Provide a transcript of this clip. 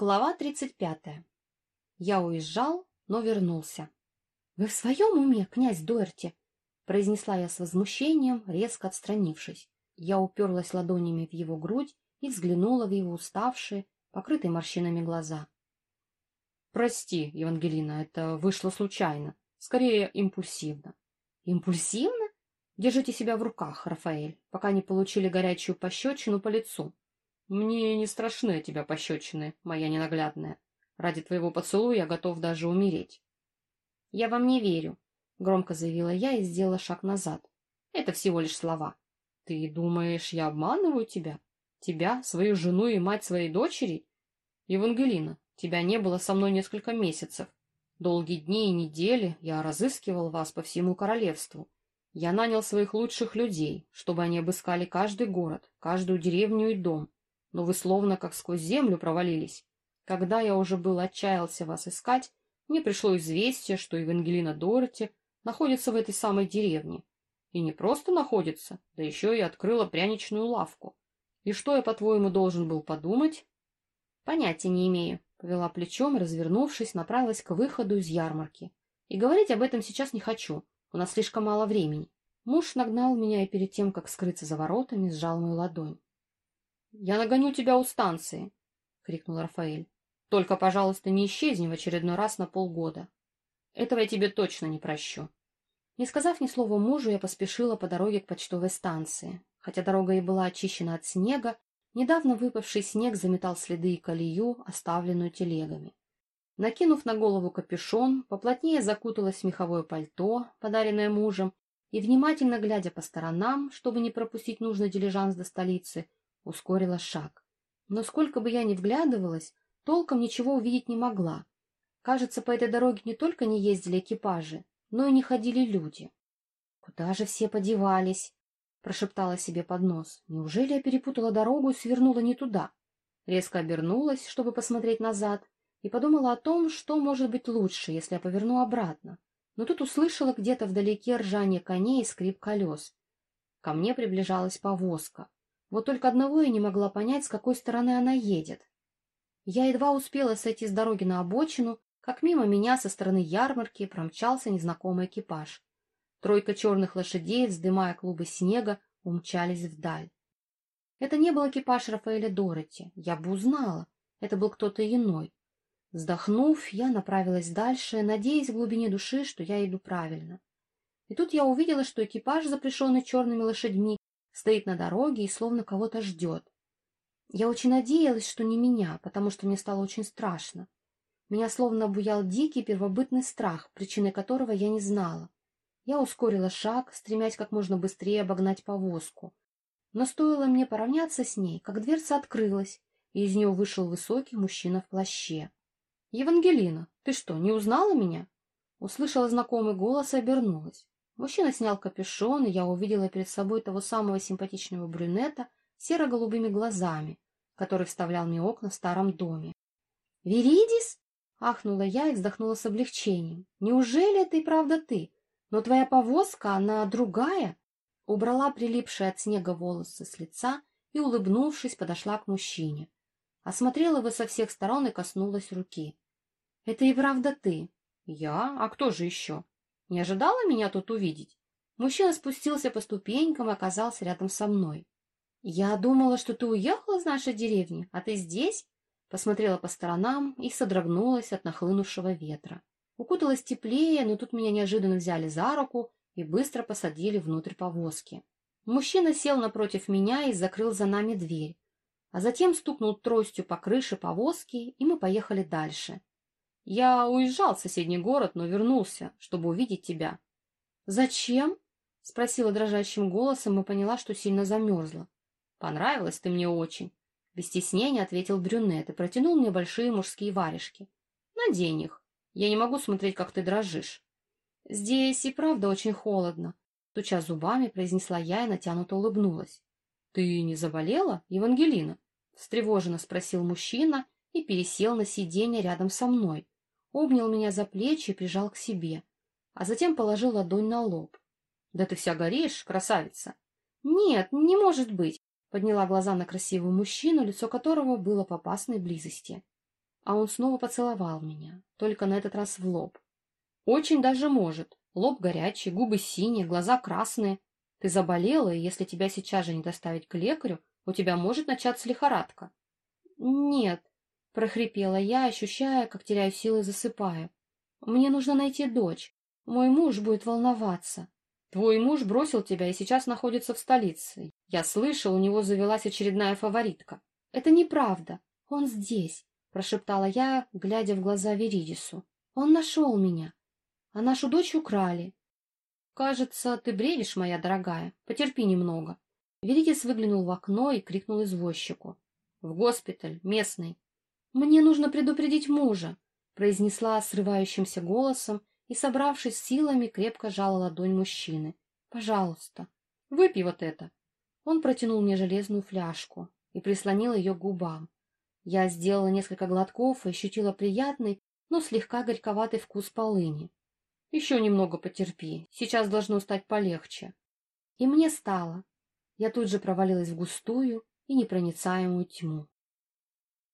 Глава 35. Я уезжал, но вернулся. — Вы в своем уме, князь Дуэрти? — произнесла я с возмущением, резко отстранившись. Я уперлась ладонями в его грудь и взглянула в его уставшие, покрытые морщинами глаза. — Прости, Евангелина, это вышло случайно, скорее импульсивно. — Импульсивно? Держите себя в руках, Рафаэль, пока не получили горячую пощечину по лицу. Мне не страшны тебя пощечины, моя ненаглядная. Ради твоего поцелуя я готов даже умереть. — Я вам не верю, — громко заявила я и сделала шаг назад. — Это всего лишь слова. — Ты думаешь, я обманываю тебя? Тебя, свою жену и мать своей дочери? Евангелина, тебя не было со мной несколько месяцев. Долгие дни и недели я разыскивал вас по всему королевству. Я нанял своих лучших людей, чтобы они обыскали каждый город, каждую деревню и дом, но вы словно как сквозь землю провалились. Когда я уже был отчаялся вас искать, мне пришло известие, что Евангелина Дороти находится в этой самой деревне. И не просто находится, да еще и открыла пряничную лавку. И что я, по-твоему, должен был подумать? Понятия не имею, повела плечом развернувшись, направилась к выходу из ярмарки. И говорить об этом сейчас не хочу, у нас слишком мало времени. Муж нагнал меня и перед тем, как скрыться за воротами, сжал мою ладонь. Я нагоню тебя у станции, — крикнул Рафаэль. — Только, пожалуйста, не исчезни в очередной раз на полгода. Этого я тебе точно не прощу. Не сказав ни слова мужу, я поспешила по дороге к почтовой станции. Хотя дорога и была очищена от снега, недавно выпавший снег заметал следы и колею, оставленную телегами. Накинув на голову капюшон, поплотнее закуталась в меховое пальто, подаренное мужем, и, внимательно глядя по сторонам, чтобы не пропустить нужный дилижанс до столицы, ускорила шаг. Но сколько бы я ни вглядывалась, толком ничего увидеть не могла. Кажется, по этой дороге не только не ездили экипажи, но и не ходили люди. «Куда же все подевались?» — прошептала себе под нос. «Неужели я перепутала дорогу и свернула не туда?» Резко обернулась, чтобы посмотреть назад, и подумала о том, что может быть лучше, если я поверну обратно. Но тут услышала где-то вдалеке ржание коней и скрип колес. Ко мне приближалась повозка. Вот только одного я не могла понять, с какой стороны она едет. Я едва успела сойти с дороги на обочину, как мимо меня со стороны ярмарки промчался незнакомый экипаж. Тройка черных лошадей, вздымая клубы снега, умчались вдаль. Это не был экипаж Рафаэля Дороти, я бы узнала. Это был кто-то иной. Вздохнув, я направилась дальше, надеясь в глубине души, что я иду правильно. И тут я увидела, что экипаж, запряженный черными лошадьми, стоит на дороге и словно кого-то ждет. Я очень надеялась, что не меня, потому что мне стало очень страшно. Меня словно обуял дикий первобытный страх, причиной которого я не знала. Я ускорила шаг, стремясь как можно быстрее обогнать повозку. Но стоило мне поравняться с ней, как дверца открылась, и из нее вышел высокий мужчина в плаще. — Евангелина, ты что, не узнала меня? Услышала знакомый голос и обернулась. Мужчина снял капюшон, и я увидела перед собой того самого симпатичного брюнета серо-голубыми глазами, который вставлял мне окна в старом доме. «Веридис?» — ахнула я и вздохнула с облегчением. «Неужели это и правда ты? Но твоя повозка, она другая?» Убрала прилипшие от снега волосы с лица и, улыбнувшись, подошла к мужчине. Осмотрела его со всех сторон и коснулась руки. «Это и правда ты?» «Я? А кто же еще?» Не ожидала меня тут увидеть? Мужчина спустился по ступенькам и оказался рядом со мной. «Я думала, что ты уехала из нашей деревни, а ты здесь?» Посмотрела по сторонам и содрогнулась от нахлынувшего ветра. Укуталась теплее, но тут меня неожиданно взяли за руку и быстро посадили внутрь повозки. Мужчина сел напротив меня и закрыл за нами дверь, а затем стукнул тростью по крыше повозки, и мы поехали дальше. Я уезжал в соседний город, но вернулся, чтобы увидеть тебя. — Зачем? — спросила дрожащим голосом и поняла, что сильно замерзла. — Понравилась ты мне очень. Без стеснения ответил брюнет и протянул мне большие мужские варежки. — Надень их. Я не могу смотреть, как ты дрожишь. — Здесь и правда очень холодно. Туча зубами, произнесла я и натянуто улыбнулась. — Ты не заболела, Евангелина? — встревоженно спросил мужчина и пересел на сиденье рядом со мной обнял меня за плечи и прижал к себе, а затем положил ладонь на лоб. — Да ты вся горишь, красавица! — Нет, не может быть! — подняла глаза на красивого мужчину, лицо которого было в опасной близости. а он снова поцеловал меня, только на этот раз в лоб. Очень даже может. Лоб горячий, губы синие, глаза красные. Ты заболела, и если тебя сейчас же не доставить к лекарю, у тебя может начаться лихорадка. Нет, прохрипела я, ощущая, как теряю силы и засыпаю. Мне нужно найти дочь. Мой муж будет волноваться. Твой муж бросил тебя и сейчас находится в столице. Я слышал, у него завелась очередная фаворитка. Это неправда. Он здесь, прошептала я, глядя в глаза Веридису. Он нашел меня. А нашу дочь украли. Кажется, ты бредишь, моя дорогая. Потерпи немного. Веридис выглянул в окно и крикнул извозчику. В госпиталь, местный. Мне нужно предупредить мужа, произнесла срывающимся голосом и, собравшись силами, крепко жала ладонь мужчины. «Пожалуйста, выпей вот это». Он протянул мне железную фляжку и прислонил ее к губам. Я сделала несколько глотков и ощутила приятный, но слегка горьковатый вкус полыни. «Еще немного потерпи, сейчас должно стать полегче». И мне стало. Я тут же провалилась в густую и непроницаемую тьму.